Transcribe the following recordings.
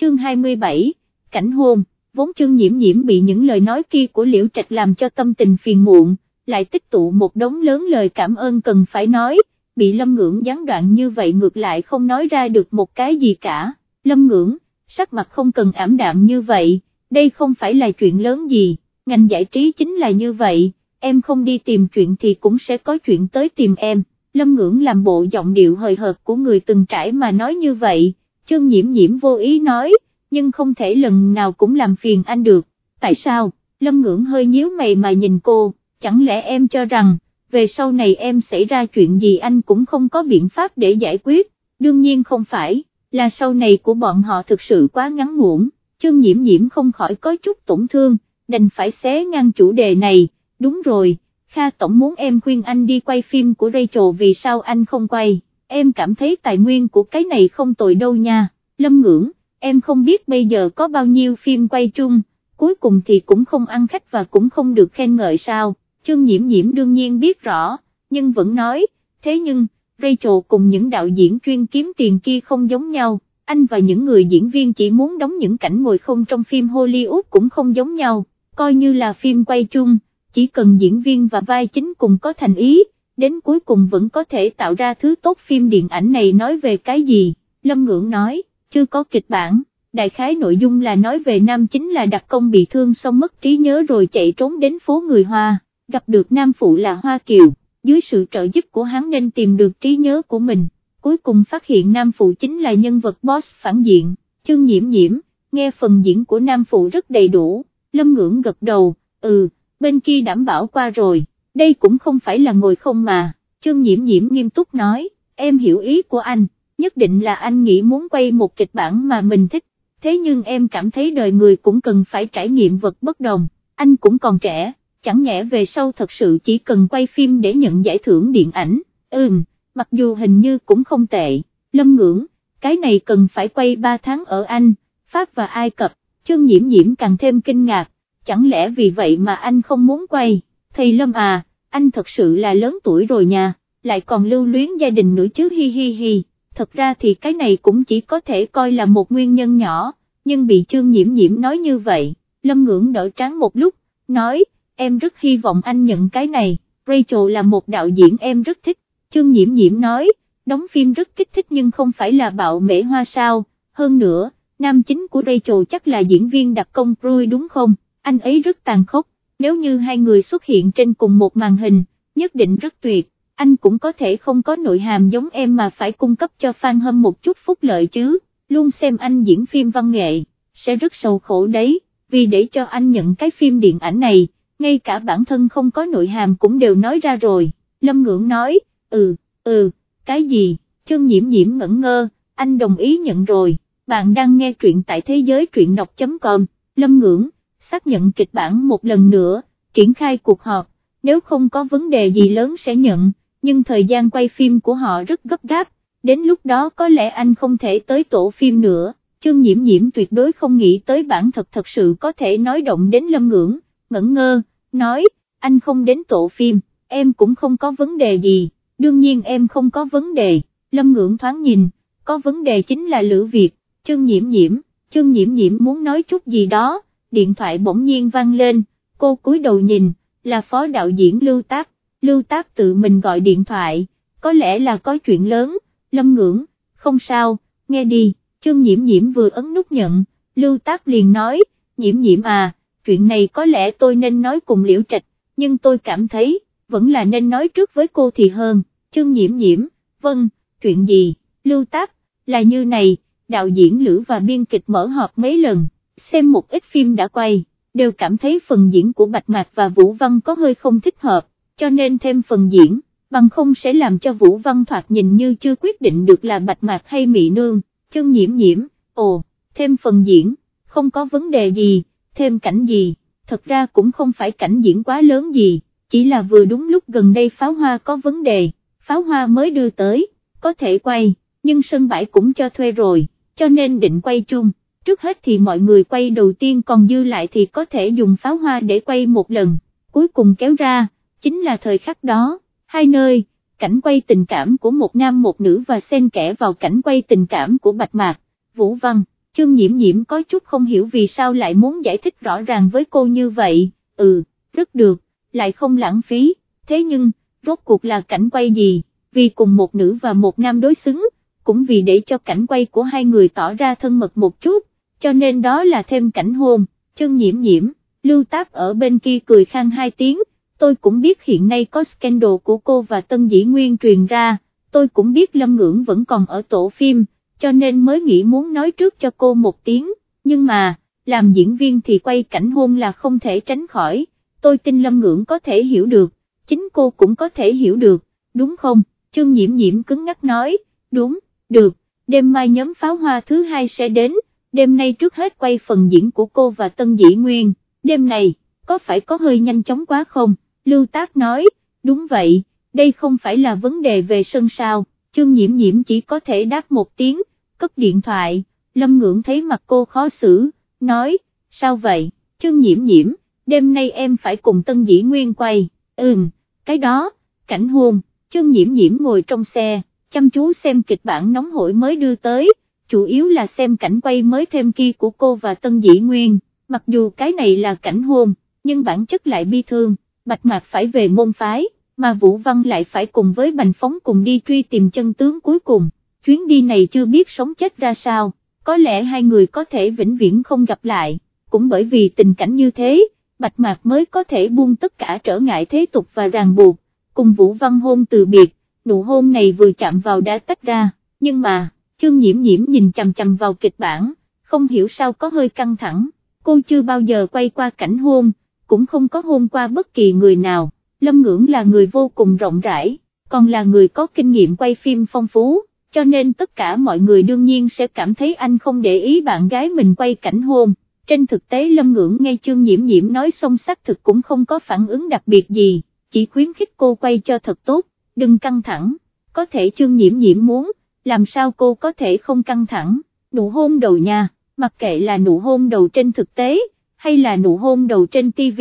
chương 27, cảnh hôn, vốn chương nhiễm nhiễm bị những lời nói kia của liễu trạch làm cho tâm tình phiền muộn, lại tích tụ một đống lớn lời cảm ơn cần phải nói, bị lâm ngưỡng gián đoạn như vậy ngược lại không nói ra được một cái gì cả, lâm ngưỡng, sắc mặt không cần ảm đạm như vậy, đây không phải là chuyện lớn gì, ngành giải trí chính là như vậy, em không đi tìm chuyện thì cũng sẽ có chuyện tới tìm em, lâm ngưỡng làm bộ giọng điệu hời hợt của người từng trải mà nói như vậy, chương nhiễm nhiễm vô ý nói, nhưng không thể lần nào cũng làm phiền anh được, tại sao, lâm ngưỡng hơi nhíu mày mà nhìn cô, chẳng lẽ em cho rằng, về sau này em xảy ra chuyện gì anh cũng không có biện pháp để giải quyết, đương nhiên không phải, là sau này của bọn họ thực sự quá ngắn ngủn, chương nhiễm nhiễm không khỏi có chút tổn thương, đành phải xé ngang chủ đề này, đúng rồi, Kha Tổng muốn em khuyên anh đi quay phim của Rachel vì sao anh không quay, em cảm thấy tài nguyên của cái này không tồi đâu nha, lâm ngưỡng, em không biết bây giờ có bao nhiêu phim quay chung, cuối cùng thì cũng không ăn khách và cũng không được khen ngợi sao, chương nhiễm nhiễm đương nhiên biết rõ, nhưng vẫn nói, thế nhưng, Rachel cùng những đạo diễn chuyên kiếm tiền kia không giống nhau, anh và những người diễn viên chỉ muốn đóng những cảnh ngồi không trong phim Hollywood cũng không giống nhau, coi như là phim quay chung, chỉ cần diễn viên và vai chính cùng có thành ý, đến cuối cùng vẫn có thể tạo ra thứ tốt phim điện ảnh này nói về cái gì, Lâm Ngưỡng nói, chưa có kịch bản, đại khái nội dung là nói về nam chính là đặc công bị thương xong mất trí nhớ rồi chạy trốn đến phố người Hoa, gặp được nam phụ là Hoa Kiều, dưới sự trợ giúp của hắn nên tìm được trí nhớ của mình, cuối cùng phát hiện nam phụ chính là nhân vật boss phản diện, chương nhiễm nhiễm, nghe phần diễn của nam phụ rất đầy đủ, lâm ngưỡng gật đầu, ừ, bên kia đảm bảo qua rồi, đây cũng không phải là ngồi không mà, chương nhiễm nhiễm nghiêm túc nói, em hiểu ý của anh nhất định là anh nghĩ muốn quay một kịch bản mà mình thích, thế nhưng em cảm thấy đời người cũng cần phải trải nghiệm vật bất đồng, anh cũng còn trẻ, chẳng nhẽ về sau thật sự chỉ cần quay phim để nhận giải thưởng điện ảnh, ừm, mặc dù hình như cũng không tệ, lâm ngưỡng, cái này cần phải quay 3 tháng ở Anh, Pháp và Ai Cập, chương nhiễm nhiễm càng thêm kinh ngạc, chẳng lẽ vì vậy mà anh không muốn quay, thầy Lâm à, anh thật sự là lớn tuổi rồi nha, lại còn lưu luyến gia đình nữa chứ hi hi hi. Thật ra thì cái này cũng chỉ có thể coi là một nguyên nhân nhỏ, nhưng bị chương nhiễm nhiễm nói như vậy, lâm ngưỡng đỡ trắng một lúc, nói, em rất hy vọng anh nhận cái này, Rachel là một đạo diễn em rất thích, chương nhiễm nhiễm nói, đóng phim rất kích thích nhưng không phải là bạo mễ hoa sao, hơn nữa, nam chính của Rachel chắc là diễn viên đặc công Rui đúng không, anh ấy rất tàn khốc, nếu như hai người xuất hiện trên cùng một màn hình, nhất định rất tuyệt anh cũng có thể không có nội hàm giống em mà phải cung cấp cho fan hâm một chút phúc lợi chứ, luôn xem anh diễn phim văn nghệ, sẽ rất sầu khổ đấy, vì để cho anh nhận cái phim điện ảnh này, ngay cả bản thân không có nội hàm cũng đều nói ra rồi, Lâm Ngưỡng nói, ừ, ừ, cái gì, chân nhiễm nhiễm ngẩn ngơ, anh đồng ý nhận rồi, bạn đang nghe truyện tại thế giới truyện đọc.com, Lâm Ngưỡng, xác nhận kịch bản một lần nữa, triển khai cuộc họp, nếu không có vấn đề gì lớn sẽ nhận nhưng thời gian quay phim của họ rất gấp gáp, đến lúc đó có lẽ anh không thể tới tổ phim nữa, chương nhiễm nhiễm tuyệt đối không nghĩ tới bản thật thật sự có thể nói động đến lâm ngưỡng, ngẩn ngơ, nói, anh không đến tổ phim, em cũng không có vấn đề gì, đương nhiên em không có vấn đề, lâm ngưỡng thoáng nhìn, có vấn đề chính là Lữ Việt, chương nhiễm nhiễm, chương nhiễm nhiễm muốn nói chút gì đó, điện thoại bỗng nhiên vang lên, cô cúi đầu nhìn, là phó đạo diễn Lưu Tác, Lưu Tác tự mình gọi điện thoại, có lẽ là có chuyện lớn, lâm ngưỡng, không sao, nghe đi, chương nhiễm nhiễm vừa ấn nút nhận, Lưu Tác liền nói, nhiễm nhiễm à, chuyện này có lẽ tôi nên nói cùng liễu trạch, nhưng tôi cảm thấy, vẫn là nên nói trước với cô thì hơn, chương nhiễm nhiễm, vâng, chuyện gì, Lưu Tác, là như này, đạo diễn Lữ và biên kịch mở họp mấy lần, xem một ít phim đã quay, đều cảm thấy phần diễn của Bạch Mạc và Vũ Văn có hơi không thích hợp cho nên thêm phần diễn, bằng không sẽ làm cho Vũ Văn Thoạt nhìn như chưa quyết định được là bạch mạc hay Mỹ nương, chân nhiễm nhiễm, ồ, thêm phần diễn, không có vấn đề gì, thêm cảnh gì, thật ra cũng không phải cảnh diễn quá lớn gì, chỉ là vừa đúng lúc gần đây pháo hoa có vấn đề, pháo hoa mới đưa tới, có thể quay, nhưng sân bãi cũng cho thuê rồi, cho nên định quay chung, trước hết thì mọi người quay đầu tiên còn dư lại thì có thể dùng pháo hoa để quay một lần, cuối cùng kéo ra chính là thời khắc đó, hai nơi, cảnh quay tình cảm của một nam một nữ và xen kẽ vào cảnh quay tình cảm của Bạch Mạc, Vũ Văn, trương nhiễm nhiễm có chút không hiểu vì sao lại muốn giải thích rõ ràng với cô như vậy, ừ, rất được, lại không lãng phí, thế nhưng, rốt cuộc là cảnh quay gì, vì cùng một nữ và một nam đối xứng, cũng vì để cho cảnh quay của hai người tỏ ra thân mật một chút, cho nên đó là thêm cảnh hôn, chân nhiễm nhiễm, lưu táp ở bên kia cười khang hai tiếng, tôi cũng biết hiện nay có scandal của cô và Tân Dĩ Nguyên truyền ra, tôi cũng biết Lâm Ngưỡng vẫn còn ở tổ phim, cho nên mới nghĩ muốn nói trước cho cô một tiếng, nhưng mà, làm diễn viên thì quay cảnh hôn là không thể tránh khỏi, tôi tin Lâm Ngưỡng có thể hiểu được, chính cô cũng có thể hiểu được, đúng không, chương nhiễm nhiễm cứng ngắc nói, đúng, được, đêm mai nhóm pháo hoa thứ hai sẽ đến, đêm nay trước hết quay phần diễn của cô và Tân Dĩ Nguyên, đêm này, có phải có hơi nhanh chóng quá không, Lưu Tác nói, đúng vậy, đây không phải là vấn đề về sân sao, chương nhiễm nhiễm chỉ có thể đáp một tiếng, cấp điện thoại, Lâm Ngưỡng thấy mặt cô khó xử, nói, sao vậy, chương nhiễm nhiễm, đêm nay em phải cùng Tân Dĩ Nguyên quay, ừm, cái đó, cảnh hôn, chương nhiễm nhiễm ngồi trong xe, chăm chú xem kịch bản nóng hổi mới đưa tới, chủ yếu là xem cảnh quay mới thêm kia của cô và Tân Dĩ Nguyên, mặc dù cái này là cảnh hôn, nhưng bản chất lại bi thương, Bạch Mạc phải về môn phái, mà Vũ Văn lại phải cùng với Bành Phóng cùng đi truy tìm chân tướng cuối cùng, chuyến đi này chưa biết sống chết ra sao, có lẽ hai người có thể vĩnh viễn không gặp lại, cũng bởi vì tình cảnh như thế, Bạch Mạc mới có thể buông tất cả trở ngại thế tục và ràng buộc, cùng Vũ Văn hôn từ biệt, nụ hôn này vừa chạm vào đã tách ra, nhưng mà, chương nhiễm nhiễm nhìn chằm chằm vào kịch bản, không hiểu sao có hơi căng thẳng, cô chưa bao giờ quay qua cảnh hôn, cũng không có hôn qua bất kỳ người nào, Lâm Ngưỡng là người vô cùng rộng rãi, còn là người có kinh nghiệm quay phim phong phú, cho nên tất cả mọi người đương nhiên sẽ cảm thấy anh không để ý bạn gái mình quay cảnh hôn. Trên thực tế Lâm Ngưỡng nghe chương nhiễm nhiễm nói xong xác thực cũng không có phản ứng đặc biệt gì, chỉ khuyến khích cô quay cho thật tốt, đừng căng thẳng, có thể chương nhiễm nhiễm muốn, làm sao cô có thể không căng thẳng, nụ hôn đầu nha, mặc kệ là nụ hôn đầu trên thực tế, hay là nụ hôn đầu trên TV,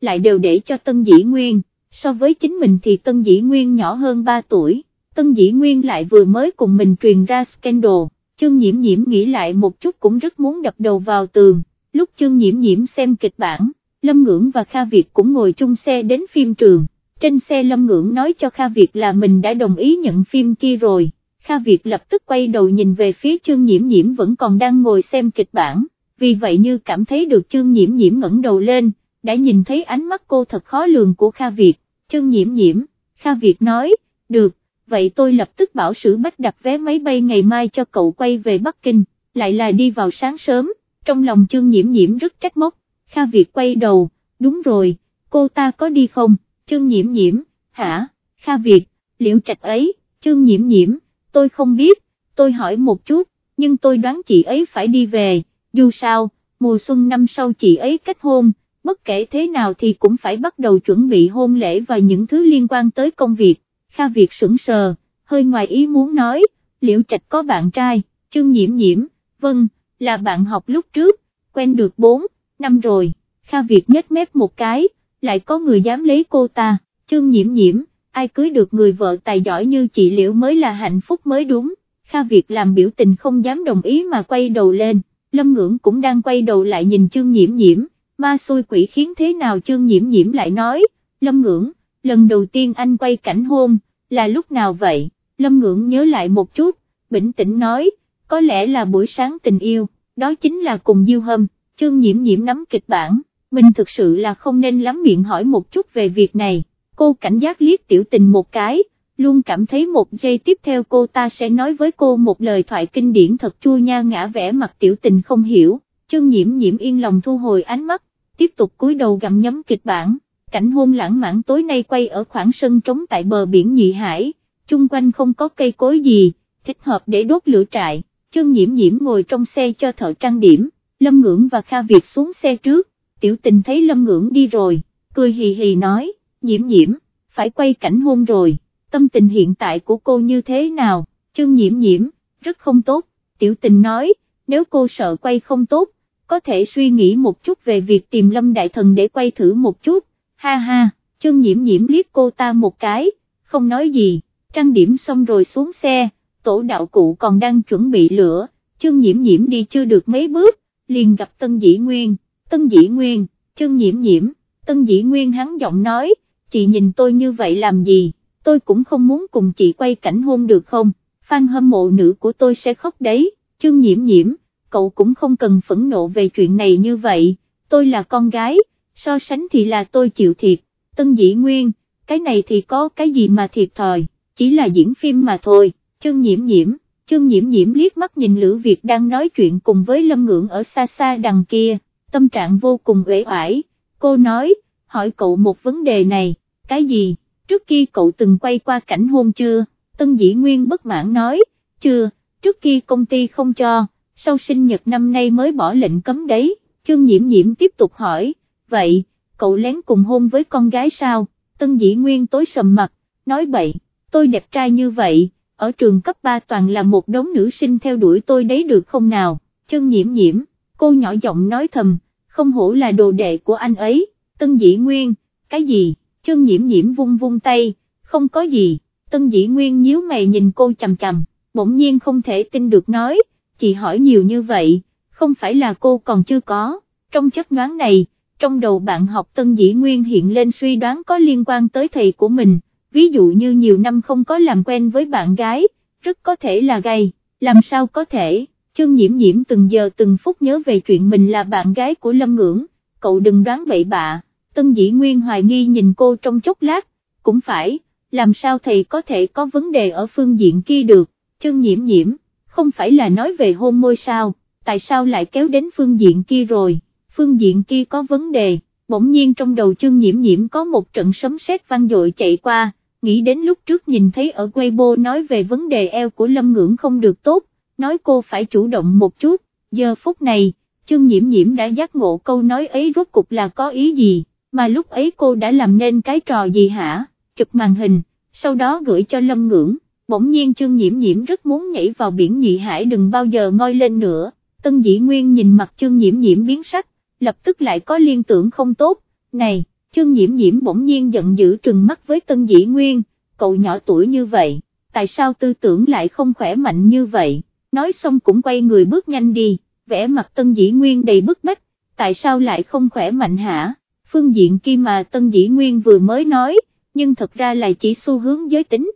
lại đều để cho Tân Dĩ Nguyên, so với chính mình thì Tân Dĩ Nguyên nhỏ hơn 3 tuổi, Tân Dĩ Nguyên lại vừa mới cùng mình truyền ra scandal, chương nhiễm nhiễm nghĩ lại một chút cũng rất muốn đập đầu vào tường, lúc chương nhiễm nhiễm xem kịch bản, Lâm Ngưỡng và Kha Việt cũng ngồi chung xe đến phim trường, trên xe Lâm Ngưỡng nói cho Kha Việt là mình đã đồng ý nhận phim kia rồi, Kha Việt lập tức quay đầu nhìn về phía Trương nhiễm nhiễm vẫn còn đang ngồi xem kịch bản vì vậy như cảm thấy được Trương nhiễm nhiễm ngẩng đầu lên, đã nhìn thấy ánh mắt cô thật khó lường của Kha Việt, Trương nhiễm nhiễm, Kha Việt nói, được, vậy tôi lập tức bảo sử bách đặt vé máy bay ngày mai cho cậu quay về Bắc Kinh, lại là đi vào sáng sớm, trong lòng Trương nhiễm nhiễm rất trách móc, Kha Việt quay đầu, đúng rồi, cô ta có đi không, Trương nhiễm nhiễm, hả, Kha Việt, liệu trạch ấy, Trương nhiễm nhiễm, tôi không biết, tôi hỏi một chút, nhưng tôi đoán chị ấy phải đi về. Dù sao, mùa xuân năm sau chị ấy kết hôn, bất kể thế nào thì cũng phải bắt đầu chuẩn bị hôn lễ và những thứ liên quan tới công việc, Kha Việt sững sờ, hơi ngoài ý muốn nói, liễu trạch có bạn trai, chương nhiễm nhiễm, vâng, là bạn học lúc trước, quen được 4, năm rồi, Kha Việt nhếch mép một cái, lại có người dám lấy cô ta, chương nhiễm nhiễm, ai cưới được người vợ tài giỏi như chị liễu mới là hạnh phúc mới đúng, Kha Việt làm biểu tình không dám đồng ý mà quay đầu lên. Lâm Ngưỡng cũng đang quay đầu lại nhìn Trương nhiễm nhiễm, ma xui quỷ khiến thế nào Trương nhiễm nhiễm lại nói, Lâm Ngưỡng, lần đầu tiên anh quay cảnh hôn, là lúc nào vậy, Lâm Ngưỡng nhớ lại một chút, bình tĩnh nói, có lẽ là buổi sáng tình yêu, đó chính là cùng Diêu Hâm, Trương nhiễm nhiễm nắm kịch bản, mình thực sự là không nên lắm miệng hỏi một chút về việc này, cô cảnh giác liếc tiểu tình một cái, luôn cảm thấy một giây tiếp theo cô ta sẽ nói với cô một lời thoại kinh điển thật chua nha ngã vẻ mặt tiểu tình không hiểu, chân nhiễm nhiễm yên lòng thu hồi ánh mắt, tiếp tục cúi đầu gặm nhấm kịch bản, cảnh hôn lãng mạn tối nay quay ở khoảng sân trống tại bờ biển Nhị Hải, chung quanh không có cây cối gì, thích hợp để đốt lửa trại, chân nhiễm nhiễm ngồi trong xe cho thợ trang điểm, Lâm Ngưỡng và Kha Việt xuống xe trước, tiểu tình thấy Lâm Ngưỡng đi rồi, cười hì hì nói, nhiễm nhiễm, phải quay cảnh hôn rồi tâm tình hiện tại của cô như thế nào, chương nhiễm nhiễm, rất không tốt, tiểu tình nói, nếu cô sợ quay không tốt, có thể suy nghĩ một chút về việc tìm lâm đại thần để quay thử một chút, ha ha, chương nhiễm nhiễm liếc cô ta một cái, không nói gì, trang điểm xong rồi xuống xe, tổ đạo cụ còn đang chuẩn bị lửa, chương nhiễm nhiễm đi chưa được mấy bước, liền gặp Tân Dĩ Nguyên, Tân Dĩ Nguyên, chương nhiễm nhiễm, Tân Dĩ Nguyên hắn giọng nói, chị nhìn tôi như vậy làm gì, tôi cũng không muốn cùng chị quay cảnh hôn được không, fan hâm mộ nữ của tôi sẽ khóc đấy, chương nhiễm nhiễm, cậu cũng không cần phẫn nộ về chuyện này như vậy, tôi là con gái, so sánh thì là tôi chịu thiệt, Tân Dĩ Nguyên, cái này thì có cái gì mà thiệt thòi, chỉ là diễn phim mà thôi, chương nhiễm nhiễm, chương nhiễm nhiễm liếc mắt nhìn Lữ Việt đang nói chuyện cùng với Lâm Ngưỡng ở xa xa đằng kia, tâm trạng vô cùng uể oải, cô nói, hỏi cậu một vấn đề này, cái gì, trước kia cậu từng quay qua cảnh hôn chưa, Tân Dĩ Nguyên bất mãn nói, chưa, trước kia công ty không cho, sau sinh nhật năm nay mới bỏ lệnh cấm đấy, chương nhiễm nhiễm tiếp tục hỏi, vậy, cậu lén cùng hôn với con gái sao, Tân Dĩ Nguyên tối sầm mặt, nói bậy, tôi đẹp trai như vậy, ở trường cấp 3 toàn là một đống nữ sinh theo đuổi tôi đấy được không nào, chương nhiễm nhiễm, cô nhỏ giọng nói thầm, không hổ là đồ đệ của anh ấy, Tân Dĩ Nguyên, cái gì, chân nhiễm nhiễm vung vung tay, không có gì, Tân Dĩ Nguyên nhíu mày nhìn cô chầm chầm, bỗng nhiên không thể tin được nói, chị hỏi nhiều như vậy, không phải là cô còn chưa có, trong chất đoán này, trong đầu bạn học Tân Dĩ Nguyên hiện lên suy đoán có liên quan tới thầy của mình, ví dụ như nhiều năm không có làm quen với bạn gái, rất có thể là gay, làm sao có thể, chương nhiễm nhiễm từng giờ từng phút nhớ về chuyện mình là bạn gái của Lâm Ngưỡng, cậu đừng đoán bậy bạ, Tân Dĩ Nguyên hoài nghi nhìn cô trong chốc lát, cũng phải, làm sao thầy có thể có vấn đề ở phương diện kia được, chân nhiễm nhiễm, không phải là nói về hôn môi sao, tại sao lại kéo đến phương diện kia rồi, phương diện kia có vấn đề, bỗng nhiên trong đầu chân nhiễm nhiễm có một trận sấm sét vang dội chạy qua, nghĩ đến lúc trước nhìn thấy ở Weibo nói về vấn đề eo của Lâm Ngưỡng không được tốt, nói cô phải chủ động một chút, giờ phút này, chân nhiễm nhiễm đã giác ngộ câu nói ấy rốt cục là có ý gì, mà lúc ấy cô đã làm nên cái trò gì hả, chụp màn hình, sau đó gửi cho Lâm Ngưỡng, bỗng nhiên Trương nhiễm nhiễm rất muốn nhảy vào biển nhị hải đừng bao giờ ngoi lên nữa, tân dĩ nguyên nhìn mặt Trương nhiễm nhiễm biến sắc, lập tức lại có liên tưởng không tốt, này Trương nhiễm nhiễm bỗng nhiên giận dữ trừng mắt với tân dĩ nguyên, cậu nhỏ tuổi như vậy, tại sao tư tưởng lại không khỏe mạnh như vậy, nói xong cũng quay người bước nhanh đi, vẽ mặt tân dĩ nguyên đầy bức bách, tại sao lại không khỏe mạnh hả, phương diện kia mà tân dĩ nguyên vừa mới nói, nhưng thật ra là chỉ xu hướng giới tính,